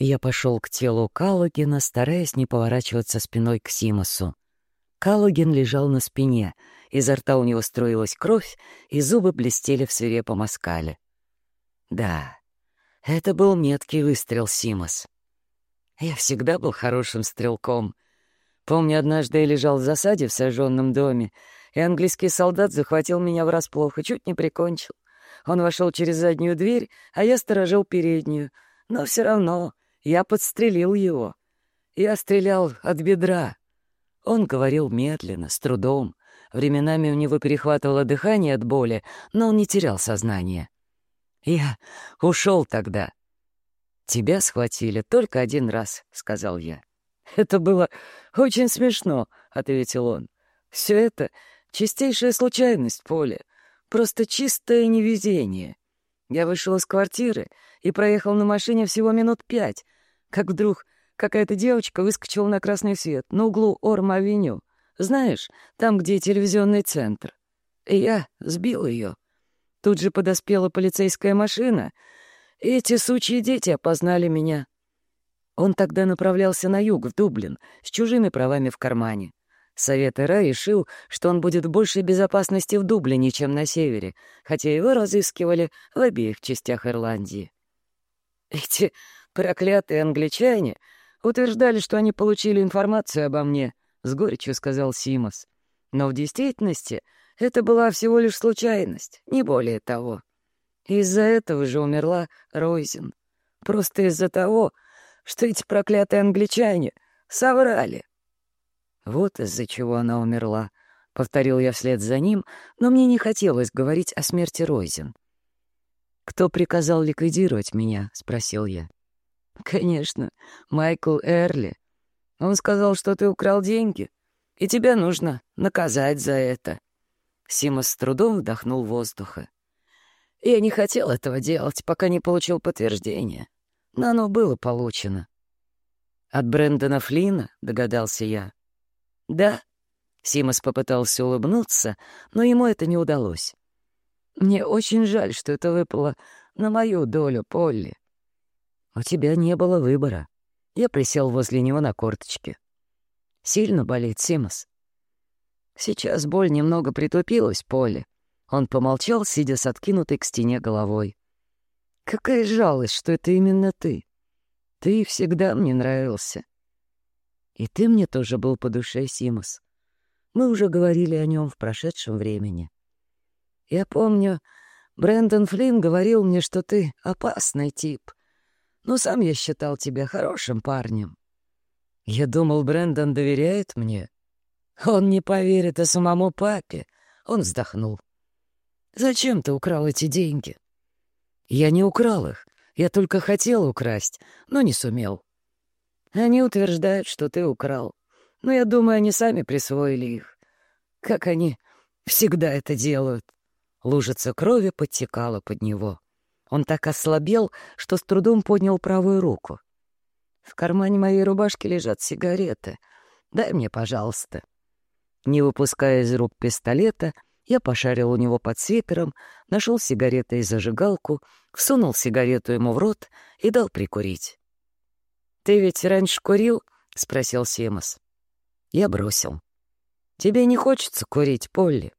Я пошел к телу Каллогена, стараясь не поворачиваться спиной к Симосу. Каллоген лежал на спине, изо рта у него строилась кровь, и зубы блестели в свирепом оскале. Да, это был меткий выстрел Симос. Я всегда был хорошим стрелком. Помню, однажды я лежал в засаде в сожженном доме, и английский солдат захватил меня врасплох и чуть не прикончил. Он вошел через заднюю дверь, а я сторожил переднюю. Но все равно я подстрелил его. Я стрелял от бедра. Он говорил медленно, с трудом. Временами у него перехватывало дыхание от боли, но он не терял сознание. Я ушел тогда. «Тебя схватили только один раз», — сказал я. «Это было очень смешно», — ответил он. «Все это — чистейшая случайность, Поле. Просто чистое невезение. Я вышел из квартиры и проехал на машине всего минут пять, как вдруг какая-то девочка выскочила на красный свет на углу Орм-авеню. Знаешь, там, где телевизионный центр. И я сбил ее. Тут же подоспела полицейская машина, и эти сучьи дети опознали меня. Он тогда направлялся на юг, в Дублин, с чужими правами в кармане. Совет Эра решил, что он будет в большей безопасности в Дублине, чем на севере, хотя его разыскивали в обеих частях Ирландии. Эти проклятые англичане утверждали, что они получили информацию обо мне, — с горечью сказал Симос. Но в действительности это была всего лишь случайность, не более того. Из-за этого же умерла Ройзен. Просто из-за того, что эти проклятые англичане соврали. Вот из-за чего она умерла, — повторил я вслед за ним, но мне не хотелось говорить о смерти Ройзен. «Кто приказал ликвидировать меня?» — спросил я. «Конечно, Майкл Эрли. Он сказал, что ты украл деньги, и тебя нужно наказать за это». Сима с трудом вдохнул воздуха. «Я не хотел этого делать, пока не получил подтверждения, но оно было получено». «От Брэндона Флина?» — догадался я. «Да». Симос попытался улыбнуться, но ему это не удалось. «Мне очень жаль, что это выпало на мою долю, Полли». «У тебя не было выбора». Я присел возле него на корточке. «Сильно болит, Симос?» Сейчас боль немного притупилась, Полли. Он помолчал, сидя с откинутой к стене головой. «Какая жалость, что это именно ты. Ты всегда мне нравился. И ты мне тоже был по душе, Симус. Мы уже говорили о нем в прошедшем времени. Я помню, Брэндон Флинн говорил мне, что ты опасный тип. Но сам я считал тебя хорошим парнем. Я думал, Брэндон доверяет мне. Он не поверит и самому папе. Он вздохнул. «Зачем ты украл эти деньги?» «Я не украл их. Я только хотел украсть, но не сумел. Они утверждают, что ты украл. Но я думаю, они сами присвоили их. Как они всегда это делают. Лужица крови подтекала под него. Он так ослабел, что с трудом поднял правую руку. В кармане моей рубашки лежат сигареты. Дай мне, пожалуйста. Не выпуская из рук пистолета, я пошарил у него под свитером, нашел сигареты и зажигалку, всунул сигарету ему в рот и дал прикурить. «Ты ведь раньше курил?» — спросил Симос. Я бросил. «Тебе не хочется курить, Полли?»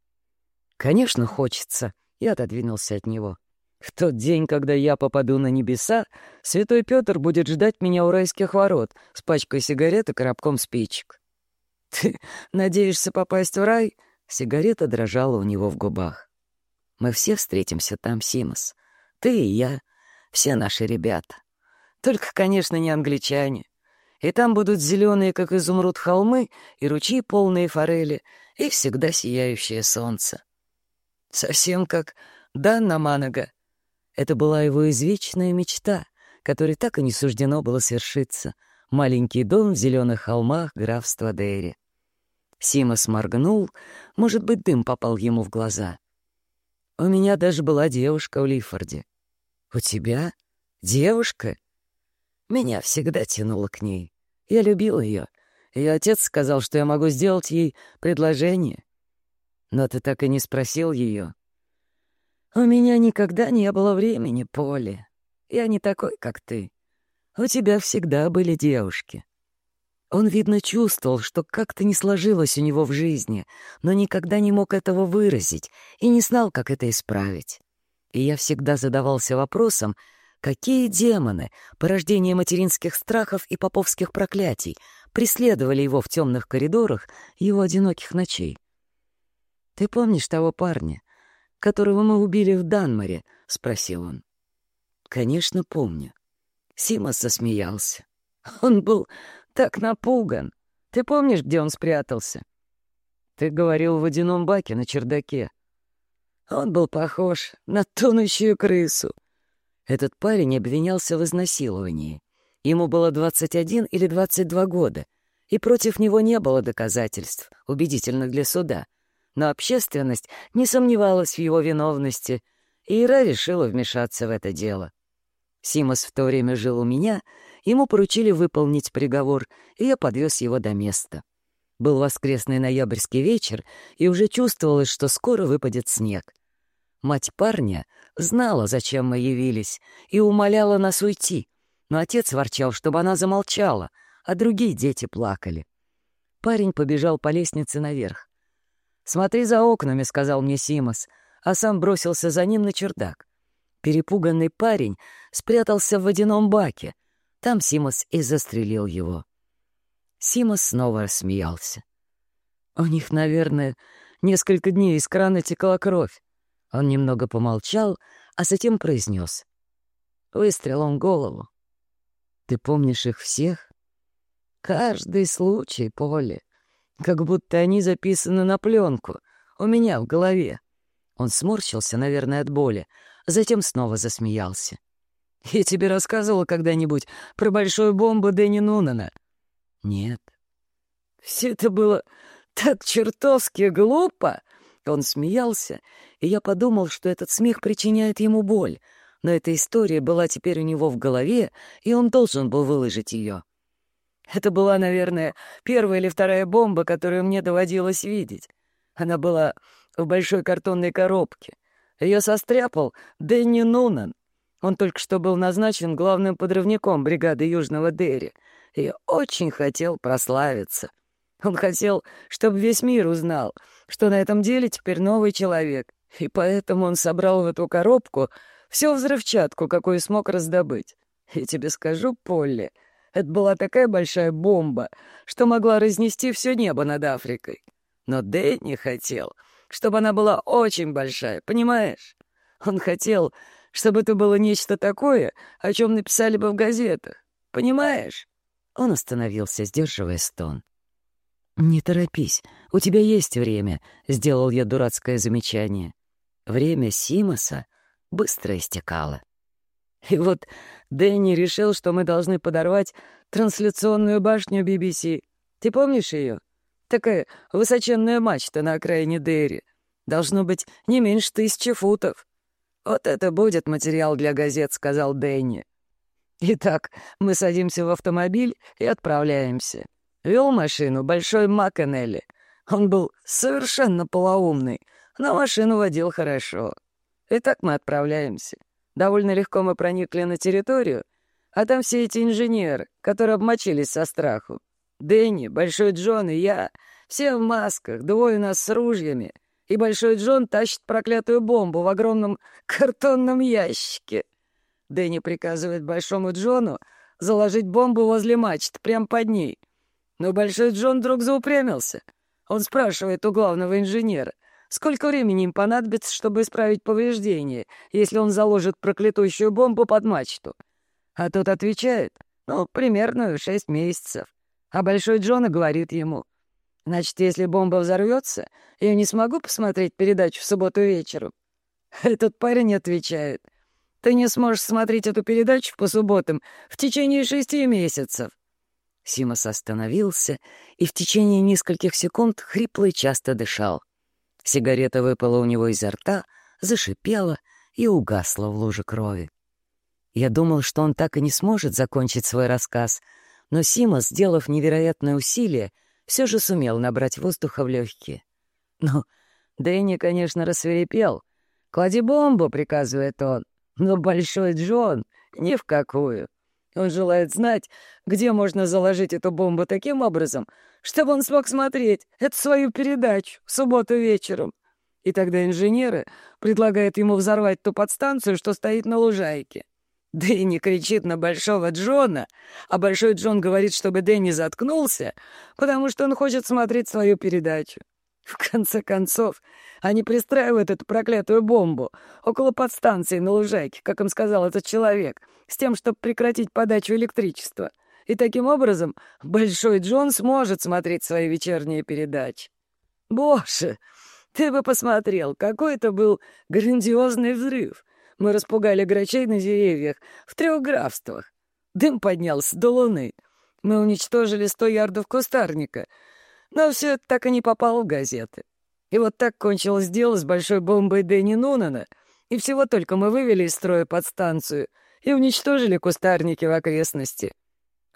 «Конечно, хочется», — я отодвинулся от него. «В тот день, когда я попаду на небеса, святой Петр будет ждать меня у райских ворот с пачкой сигарет и коробком спичек». «Ты надеешься попасть в рай?» Сигарета дрожала у него в губах. «Мы все встретимся там, Симос. Ты и я, все наши ребята. Только, конечно, не англичане. И там будут зеленые, как изумруд, холмы, и ручьи полные форели, и всегда сияющее солнце. Совсем как Данна Манага. Это была его извечная мечта, которой так и не суждено было свершиться. Маленький дом в зеленых холмах графства Дерри. Сима сморгнул, может быть, дым попал ему в глаза. «У меня даже была девушка в Лифорде». «У тебя? Девушка?» Меня всегда тянуло к ней. Я любил ее. Ее отец сказал, что я могу сделать ей предложение. Но ты так и не спросил ее. У меня никогда не было времени, Поле. Я не такой, как ты. У тебя всегда были девушки. Он, видно, чувствовал, что как-то не сложилось у него в жизни, но никогда не мог этого выразить и не знал, как это исправить. И я всегда задавался вопросом, какие демоны, порождение материнских страхов и поповских проклятий, преследовали его в темных коридорах его одиноких ночей. «Ты помнишь того парня, которого мы убили в Данмаре?» — спросил он. «Конечно, помню». Симас засмеялся. Он был так напуган. Ты помнишь, где он спрятался? Ты говорил в водяном баке на чердаке. Он был похож на тонущую крысу. Этот парень обвинялся в изнасиловании. Ему было 21 или 22 года, и против него не было доказательств, убедительных для суда. Но общественность не сомневалась в его виновности, и Ира решила вмешаться в это дело. Симос в то время жил у меня — Ему поручили выполнить приговор, и я подвез его до места. Был воскресный ноябрьский вечер, и уже чувствовалось, что скоро выпадет снег. Мать парня знала, зачем мы явились, и умоляла нас уйти, но отец ворчал, чтобы она замолчала, а другие дети плакали. Парень побежал по лестнице наверх. «Смотри за окнами», — сказал мне Симос, а сам бросился за ним на чердак. Перепуганный парень спрятался в водяном баке — там Симос и застрелил его. Симос снова рассмеялся. У них, наверное, несколько дней из крана текла кровь. Он немного помолчал, а затем произнес. Выстрелом в голову. Ты помнишь их всех? Каждый случай, Поле. Как будто они записаны на пленку. У меня в голове. Он сморщился, наверное, от боли, затем снова засмеялся. Я тебе рассказывала когда-нибудь про большую бомбу Дэнни Нунана? Нет. Все это было так чертовски глупо. Он смеялся, и я подумал, что этот смех причиняет ему боль. Но эта история была теперь у него в голове, и он должен был выложить ее. Это была, наверное, первая или вторая бомба, которую мне доводилось видеть. Она была в большой картонной коробке. Ее состряпал Дэнни Нунан. Он только что был назначен главным подрывником бригады Южного Дерри и очень хотел прославиться. Он хотел, чтобы весь мир узнал, что на этом деле теперь новый человек, и поэтому он собрал в эту коробку всю взрывчатку, какую смог раздобыть. И тебе скажу, Полли, это была такая большая бомба, что могла разнести все небо над Африкой. Но Дэнни хотел, чтобы она была очень большая, понимаешь? Он хотел, чтобы это было нечто такое, о чем написали бы в газетах. Понимаешь?» Он остановился, сдерживая стон. «Не торопись, у тебя есть время», — сделал я дурацкое замечание. Время Симоса быстро истекало. И вот Дэнни решил, что мы должны подорвать трансляционную башню BBC. Ты помнишь ее? Такая высоченная мачта на окраине Дерри. Должно быть не меньше тысячи футов. «Вот это будет материал для газет», — сказал Дэнни. Итак, мы садимся в автомобиль и отправляемся. Вел машину большой Маккенелли. Он был совершенно полоумный, но машину водил хорошо. Итак, мы отправляемся. Довольно легко мы проникли на территорию, а там все эти инженеры, которые обмочились со страху. Дэнни, Большой Джон и я, все в масках, двое нас с ружьями — и Большой Джон тащит проклятую бомбу в огромном картонном ящике. Дэнни приказывает Большому Джону заложить бомбу возле мачт, прямо под ней. Но Большой Джон вдруг заупрямился. Он спрашивает у главного инженера, сколько времени им понадобится, чтобы исправить повреждение, если он заложит проклятущую бомбу под мачту. А тот отвечает, ну, примерно шесть месяцев. А Большой Джон говорит ему, Значит, если бомба взорвется, я не смогу посмотреть передачу в субботу вечером. Этот парень отвечает. Ты не сможешь смотреть эту передачу по субботам в течение шести месяцев. Симос остановился и в течение нескольких секунд хрипло и часто дышал. Сигарета выпала у него изо рта, зашипела и угасла в луже крови. Я думал, что он так и не сможет закончить свой рассказ, но Сима, сделав невероятное усилие, все же сумел набрать воздуха в легкие. Ну, Дэнни, конечно, рассверепел. «Клади бомбу», — приказывает он. «Но Большой Джон ни в какую. Он желает знать, где можно заложить эту бомбу таким образом, чтобы он смог смотреть эту свою передачу в субботу вечером. И тогда инженеры предлагают ему взорвать ту подстанцию, что стоит на лужайке. Дэнни кричит на Большого Джона, а Большой Джон говорит, чтобы Дэнни заткнулся, потому что он хочет смотреть свою передачу. В конце концов, они пристраивают эту проклятую бомбу около подстанции на лужайке, как им сказал этот человек, с тем, чтобы прекратить подачу электричества. И таким образом Большой Джон сможет смотреть свои вечерние передачи. Боже, ты бы посмотрел, какой это был грандиозный взрыв. Мы распугали грачей на деревьях в трех графствах. Дым поднялся до луны. Мы уничтожили сто ярдов кустарника. Но все это так и не попало в газеты. И вот так кончилось дело с большой бомбой Дэнни Нунана, и всего только мы вывели из строя подстанцию и уничтожили кустарники в окрестности.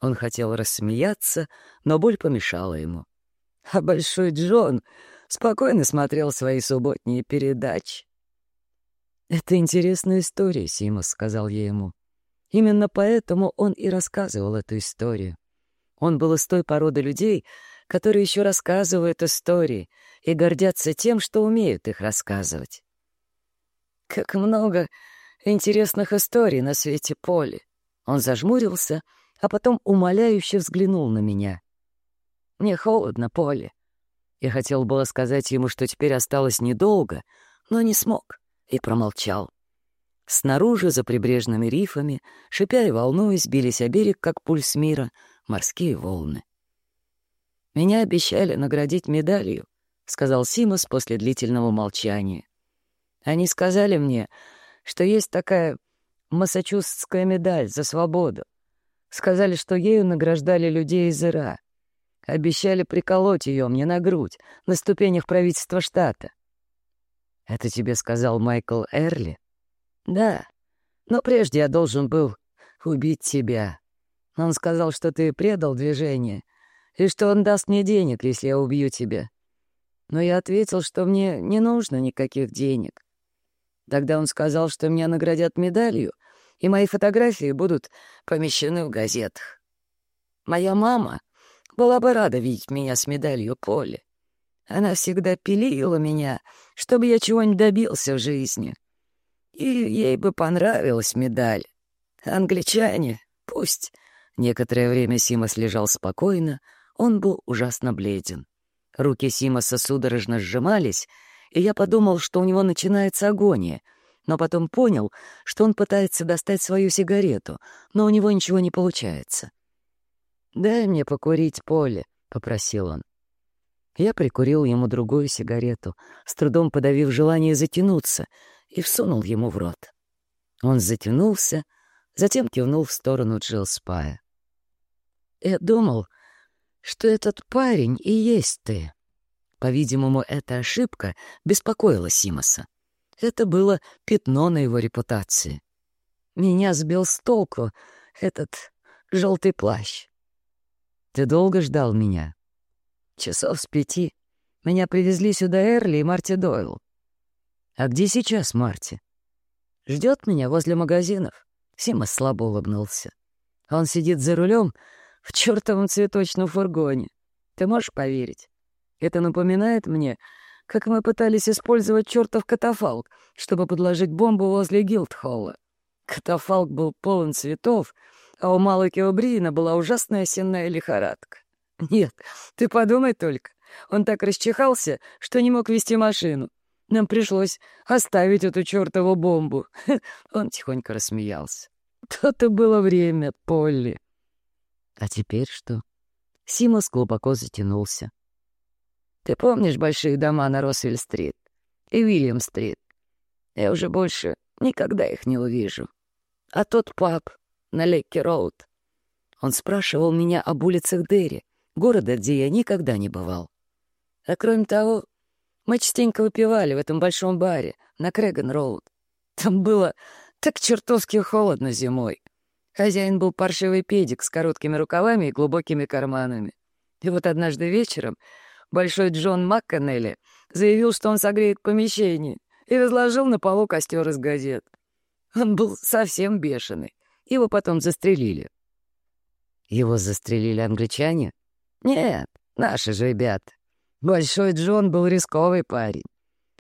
Он хотел рассмеяться, но боль помешала ему. А Большой Джон спокойно смотрел свои субботние передачи. «Это интересная история, Симос», — сказал я ему. Именно поэтому он и рассказывал эту историю. Он был из той породы людей, которые еще рассказывают истории и гордятся тем, что умеют их рассказывать. Как много интересных историй на свете поле. Он зажмурился, а потом умоляюще взглянул на меня. Мне холодно, поле. Я хотел было сказать ему, что теперь осталось недолго, но не смог и промолчал. Снаружи, за прибрежными рифами, шипя и волнуясь, бились о берег, как пульс мира, морские волны. «Меня обещали наградить медалью», — сказал Симос после длительного молчания. «Они сказали мне, что есть такая массачусетская медаль за свободу. Сказали, что ею награждали людей из Ира. Обещали приколоть ее мне на грудь, на ступенях правительства штата. «Это тебе сказал Майкл Эрли?» «Да, но прежде я должен был убить тебя. Он сказал, что ты предал движение, и что он даст мне денег, если я убью тебя. Но я ответил, что мне не нужно никаких денег. Тогда он сказал, что меня наградят медалью, и мои фотографии будут помещены в газетах. Моя мама была бы рада видеть меня с медалью Поли. Она всегда пилила меня, чтобы я чего-нибудь добился в жизни. И ей бы понравилась медаль. Англичане, пусть. Некоторое время Симос лежал спокойно, он был ужасно бледен. Руки Симоса судорожно сжимались, и я подумал, что у него начинается агония, но потом понял, что он пытается достать свою сигарету, но у него ничего не получается. «Дай мне покурить, Поле», — попросил он. Я прикурил ему другую сигарету, с трудом подавив желание затянуться, и всунул ему в рот. Он затянулся, затем кивнул в сторону Джилл Спая. «Я думал, что этот парень и есть ты». По-видимому, эта ошибка беспокоила Симоса. Это было пятно на его репутации. Меня сбил с толку этот желтый плащ. «Ты долго ждал меня?» Часов с пяти. Меня привезли сюда Эрли и Марти Дойл. А где сейчас Марти? Ждет меня возле магазинов. Сима слабо улыбнулся. Он сидит за рулем в чертовом цветочном фургоне. Ты можешь поверить? Это напоминает мне, как мы пытались использовать чертов катафалк, чтобы подложить бомбу возле Гилдхолла. Катафалк был полон цветов, а у Малаки Брина была ужасная сенная лихорадка. Нет, ты подумай только. Он так расчихался, что не мог вести машину. Нам пришлось оставить эту чертову бомбу. Он тихонько рассмеялся. То-то было время, Полли. А теперь что? Симос глубоко затянулся. Ты помнишь большие дома на Росвелл-стрит и Уильям-стрит? Я уже больше никогда их не увижу. А тот паб на Лекки-роуд. Он спрашивал меня об улицах Дерри, города, где я никогда не бывал. А кроме того, мы частенько выпивали в этом большом баре на Крэган-Роуд. Там было так чертовски холодно зимой. Хозяин был паршивый педик с короткими рукавами и глубокими карманами. И вот однажды вечером большой Джон МакКоннелли заявил, что он согреет помещение, и разложил на полу костер из газет. Он был совсем бешеный. Его потом застрелили. Его застрелили англичане? Нет, наши же ребята. Большой Джон был рисковый парень.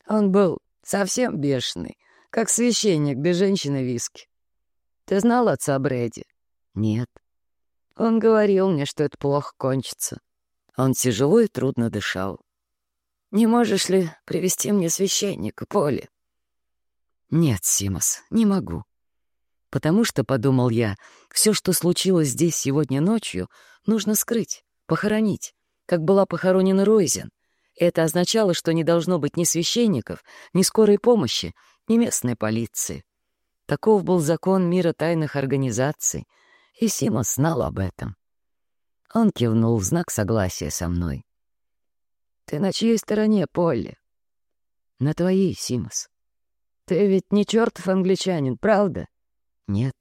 Он был совсем бешеный, как священник без женщины виски. Ты знал отца Брэди? Нет. Он говорил мне, что это плохо кончится. Он тяжело и трудно дышал. «Не можешь ли привести мне священника, Поле?» «Нет, Симос, не могу. Потому что, — подумал я, — все, что случилось здесь сегодня ночью, нужно скрыть, похоронить, как была похоронена Ройзен. Это означало, что не должно быть ни священников, ни скорой помощи, ни местной полиции. Таков был закон мира тайных организаций, и Симос знал об этом. Он кивнул в знак согласия со мной. «Ты на чьей стороне, Полли?» «На твоей, Симос». «Ты ведь не чертов англичанин, правда?» «Нет».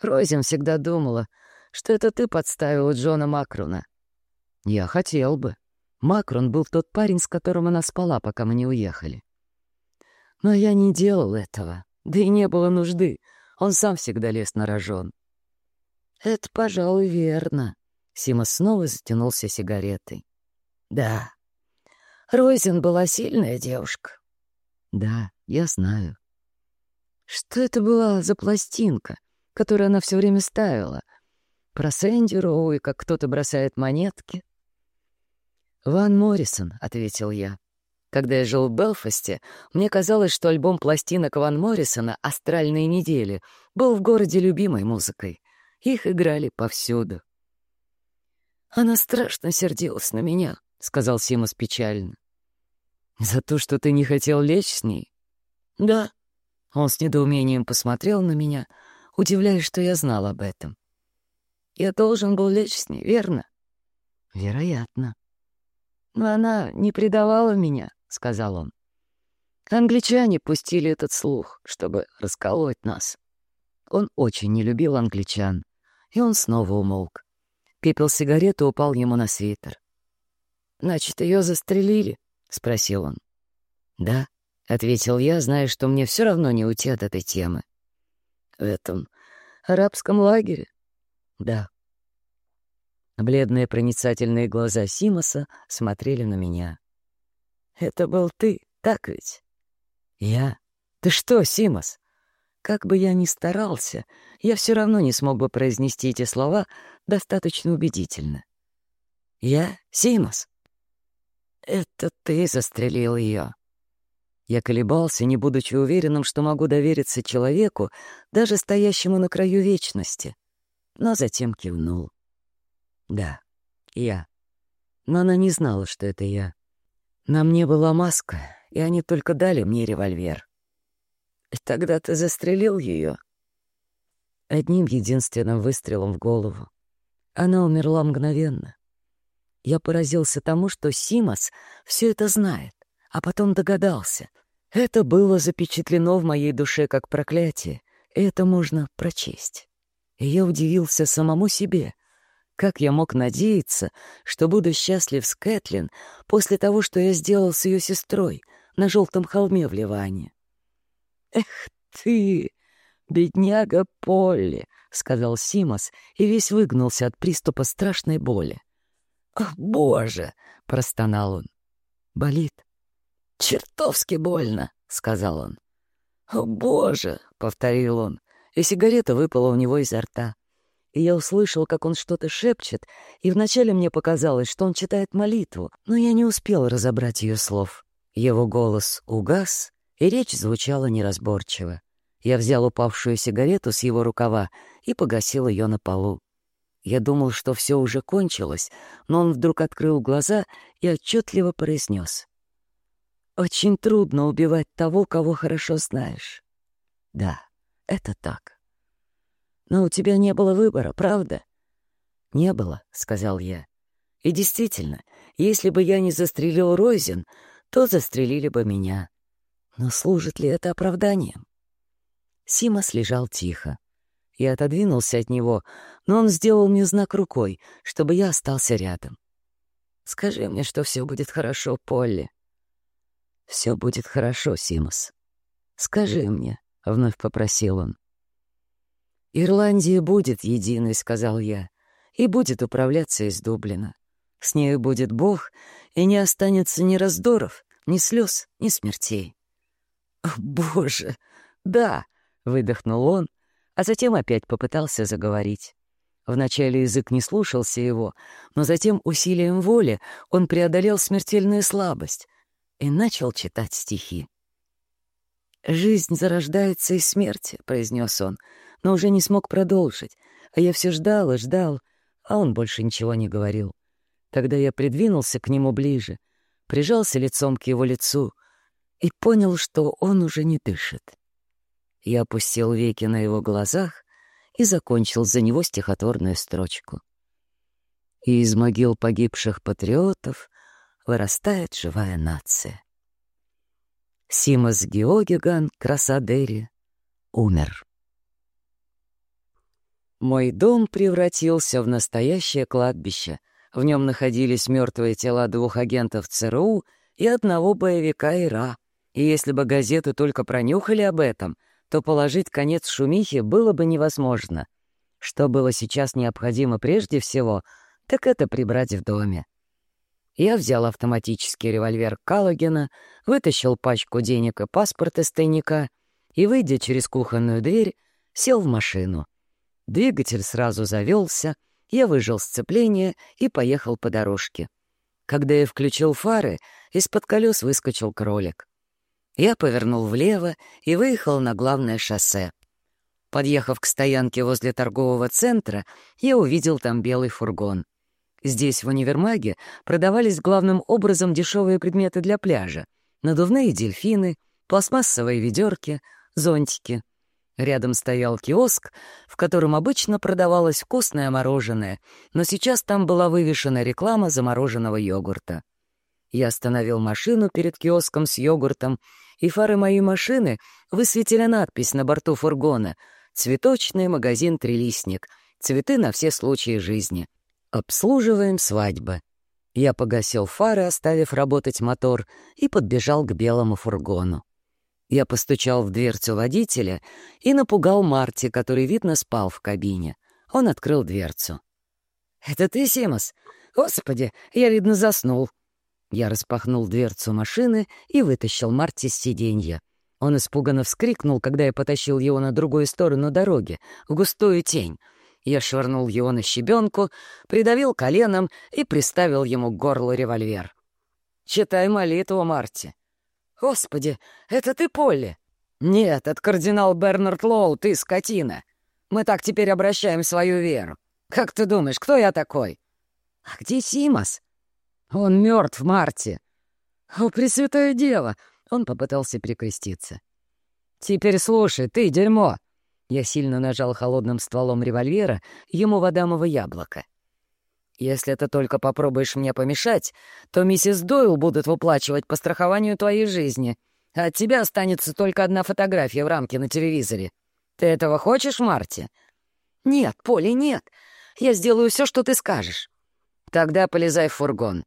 Розин всегда думала, что это ты подставила Джона Макруна. «Я хотел бы. Макрон был тот парень, с которым она спала, пока мы не уехали. Но я не делал этого, да и не было нужды. Он сам всегда лез на рожон». «Это, пожалуй, верно». Сима снова затянулся сигаретой. «Да, Розин была сильная девушка». «Да, я знаю». Что это была за пластинка, которую она все время ставила? Про Сэнди Роу и как кто-то бросает монетки? «Ван Моррисон», — ответил я. Когда я жил в Белфасте, мне казалось, что альбом пластинок Ван Моррисона «Астральные недели» был в городе любимой музыкой. Их играли повсюду. «Она страшно сердилась на меня», — сказал Симус печально. «За то, что ты не хотел лечь с ней?» «Да», он с недоумением посмотрел на меня, удивляясь, что я знал об этом. «Я должен был лечь с ней, верно?» «Вероятно». «Но она не предавала меня», — сказал он. «Англичане пустили этот слух, чтобы расколоть нас». Он очень не любил англичан, и он снова умолк. Пепел сигареты упал ему на свитер. «Значит, ее застрелили?» — спросил он. «Да», — ответил я, зная, что мне все равно не уйти от этой темы. «В этом арабском лагере?» «Да». Бледные проницательные глаза Симоса смотрели на меня. «Это был ты, так ведь?» «Я? Ты что, Симос?» Как бы я ни старался, я все равно не смог бы произнести эти слова достаточно убедительно. «Я Симос?» «Это ты застрелил ее», я колебался, не будучи уверенным, что могу довериться человеку, даже стоящему на краю вечности. Но затем кивнул. Да, я. Но она не знала, что это я. На мне была маска, и они только дали мне револьвер. Тогда ты застрелил ее? Одним единственным выстрелом в голову. Она умерла мгновенно. Я поразился тому, что Симас все это знает, а потом догадался — это было запечатлено в моей душе как проклятие, и это можно прочесть. И я удивился самому себе. Как я мог надеяться, что буду счастлив с Кэтлин после того, что я сделал с ее сестрой на желтом холме в Ливане? «Эх ты, бедняга Полли!» — сказал Симос и весь выгнулся от приступа страшной боли. «О, боже!» — простонал он. «Болит?» «Чертовски больно», — сказал он. «О, боже!» — повторил он, и сигарета выпала у него изо рта. И я услышал, как он что-то шепчет, и вначале мне показалось, что он читает молитву, но я не успел разобрать ее слов. Его голос угас, и речь звучала неразборчиво. Я взял упавшую сигарету с его рукава и погасил ее на полу. Я думал, что все уже кончилось, но он вдруг открыл глаза и отчетливо произнес. Очень трудно убивать того, кого хорошо знаешь. Да, это так. Но у тебя не было выбора, правда? Не было, сказал я. И действительно, если бы я не застрелил Ройзен, то застрелили бы меня. Но служит ли это оправданием? Симас лежал тихо. Я отодвинулся от него, но он сделал мне знак рукой, чтобы я остался рядом. «Скажи мне, что все будет хорошо, Полли», все будет хорошо, Симос. Скажи мне, — вновь попросил он. «Ирландия будет единой», — сказал я. и будет управляться из Дублина. С нею будет Бог, и не останется ни раздоров, ни слез, ни смертей. «О, Боже! Да!» — выдохнул он, а затем опять попытался заговорить. Вначале язык не слушался его, но затем усилием воли он преодолел смертельную слабость и начал читать стихи. «Жизнь зарождается из смерти», — произнес он, но уже не смог продолжить, а я все ждал и ждал, а он больше ничего не говорил. Тогда я придвинулся к нему ближе, прижался лицом к его лицу и понял, что он уже не дышит. Я опустил веки на его глазах и закончил за него стихотворную строчку. И из могил погибших патриотов вырастает живая нация. Симас Геогиган Красадери умер. Мой дом превратился в настоящее кладбище. В нем находились мертвые тела двух агентов ЦРУ и одного боевика ИРА. И если бы газеты только пронюхали об этом, то положить конец шумихе было бы невозможно. Что было сейчас необходимо прежде всего, так это прибрать в доме. Я взял автоматический револьвер Каллогена, вытащил пачку денег и паспорт из тайника и, выйдя через кухонную дверь, сел в машину. Двигатель сразу завелся, я выжил сцепление и поехал по дорожке. Когда я включил фары, из-под колес выскочил кролик. Я повернул влево и выехал на главное шоссе. Подъехав к стоянке возле торгового центра, я увидел там белый фургон. Здесь, в универмаге, продавались главным образом дешевые предметы для пляжа — надувные дельфины, пластмассовые ведерки, зонтики. Рядом стоял киоск, в котором обычно продавалось вкусное мороженое, но сейчас там была вывешена реклама замороженного йогурта. Я остановил машину перед киоском с йогуртом, и фары моей машины высветили надпись на борту фургона «Цветочный магазин «Трилистник». Цветы на все случаи жизни. Обслуживаем свадьбы». Я погасил фары, оставив работать мотор, и подбежал к белому фургону. Я постучал в дверцу водителя и напугал Марти, который, видно, спал в кабине. Он открыл дверцу. «Это ты, Симос? Господи, я, видно, заснул». Я распахнул дверцу машины и вытащил Марти с сиденья. Он испуганно вскрикнул, когда я потащил его на другую сторону дороги, в густую тень. Я швырнул его на щебенку, придавил коленом и приставил ему к горлу револьвер. «Читай молитву, Марти. «Господи, это ты, Полли?» «Нет, это кардинал Бернард Лоу, ты скотина. Мы так теперь обращаем свою веру. Как ты думаешь, кто я такой?» «А где Симас?» «Он мертв, Марти». «О, Пресвятое Дева!» Он попытался перекреститься. «Теперь слушай, ты дерьмо!» Я сильно нажал холодным стволом револьвера ему в адамово яблоко. Если ты только попробуешь мне помешать, то миссис Дойл будут выплачивать по страхованию твоей жизни, от тебя останется только одна фотография в рамке на телевизоре. Ты этого хочешь, Марти? Нет, Поли, нет. Я сделаю все, что ты скажешь. Тогда полезай в фургон.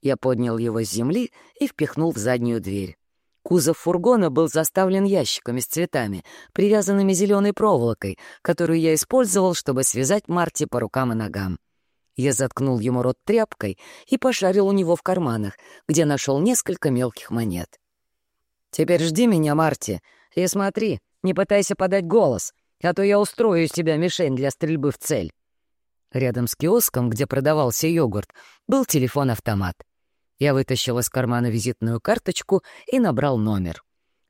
Я поднял его с земли и впихнул в заднюю дверь. Кузов фургона был заставлен ящиками с цветами, привязанными зеленой проволокой, которую я использовал, чтобы связать Марти по рукам и ногам. Я заткнул ему рот тряпкой и пошарил у него в карманах, где нашел несколько мелких монет. «Теперь жди меня, Марти, и смотри, не пытайся подать голос, а то я устрою из тебя мишень для стрельбы в цель». Рядом с киоском, где продавался йогурт, был телефон-автомат. Я вытащил из кармана визитную карточку и набрал номер.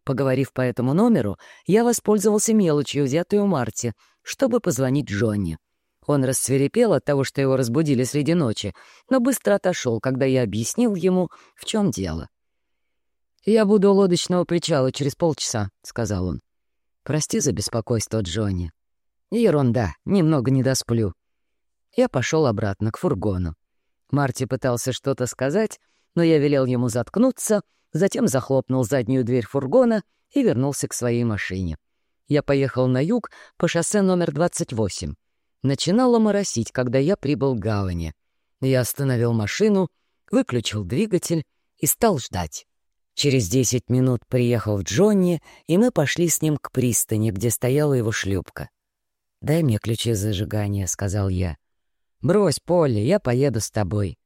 Поговорив по этому номеру, я воспользовался мелочью, взятой у Марти, чтобы позвонить Джонни. Он рассверепел от того, что его разбудили среди ночи, но быстро отошел, когда я объяснил ему, в чем дело. «Я буду у лодочного причала через полчаса», — сказал он. «Прости за беспокойство, Джонни». «Ерунда, немного не досплю». Я пошел обратно к фургону. Марти пытался что-то сказать, но я велел ему заткнуться, затем захлопнул заднюю дверь фургона и вернулся к своей машине. Я поехал на юг по шоссе номер 28. Начинало моросить, когда я прибыл к гавани. Я остановил машину, выключил двигатель и стал ждать. Через десять минут приехал Джонни, и мы пошли с ним к пристани, где стояла его шлюпка. «Дай мне ключи зажигания», — сказал я. «Брось, Полли, я поеду с тобой».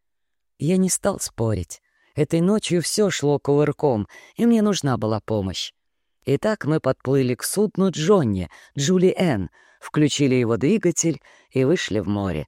Я не стал спорить. Этой ночью все шло кувырком, и мне нужна была помощь. Итак, мы подплыли к судну Джонни, Джули включили его двигатель и вышли в море.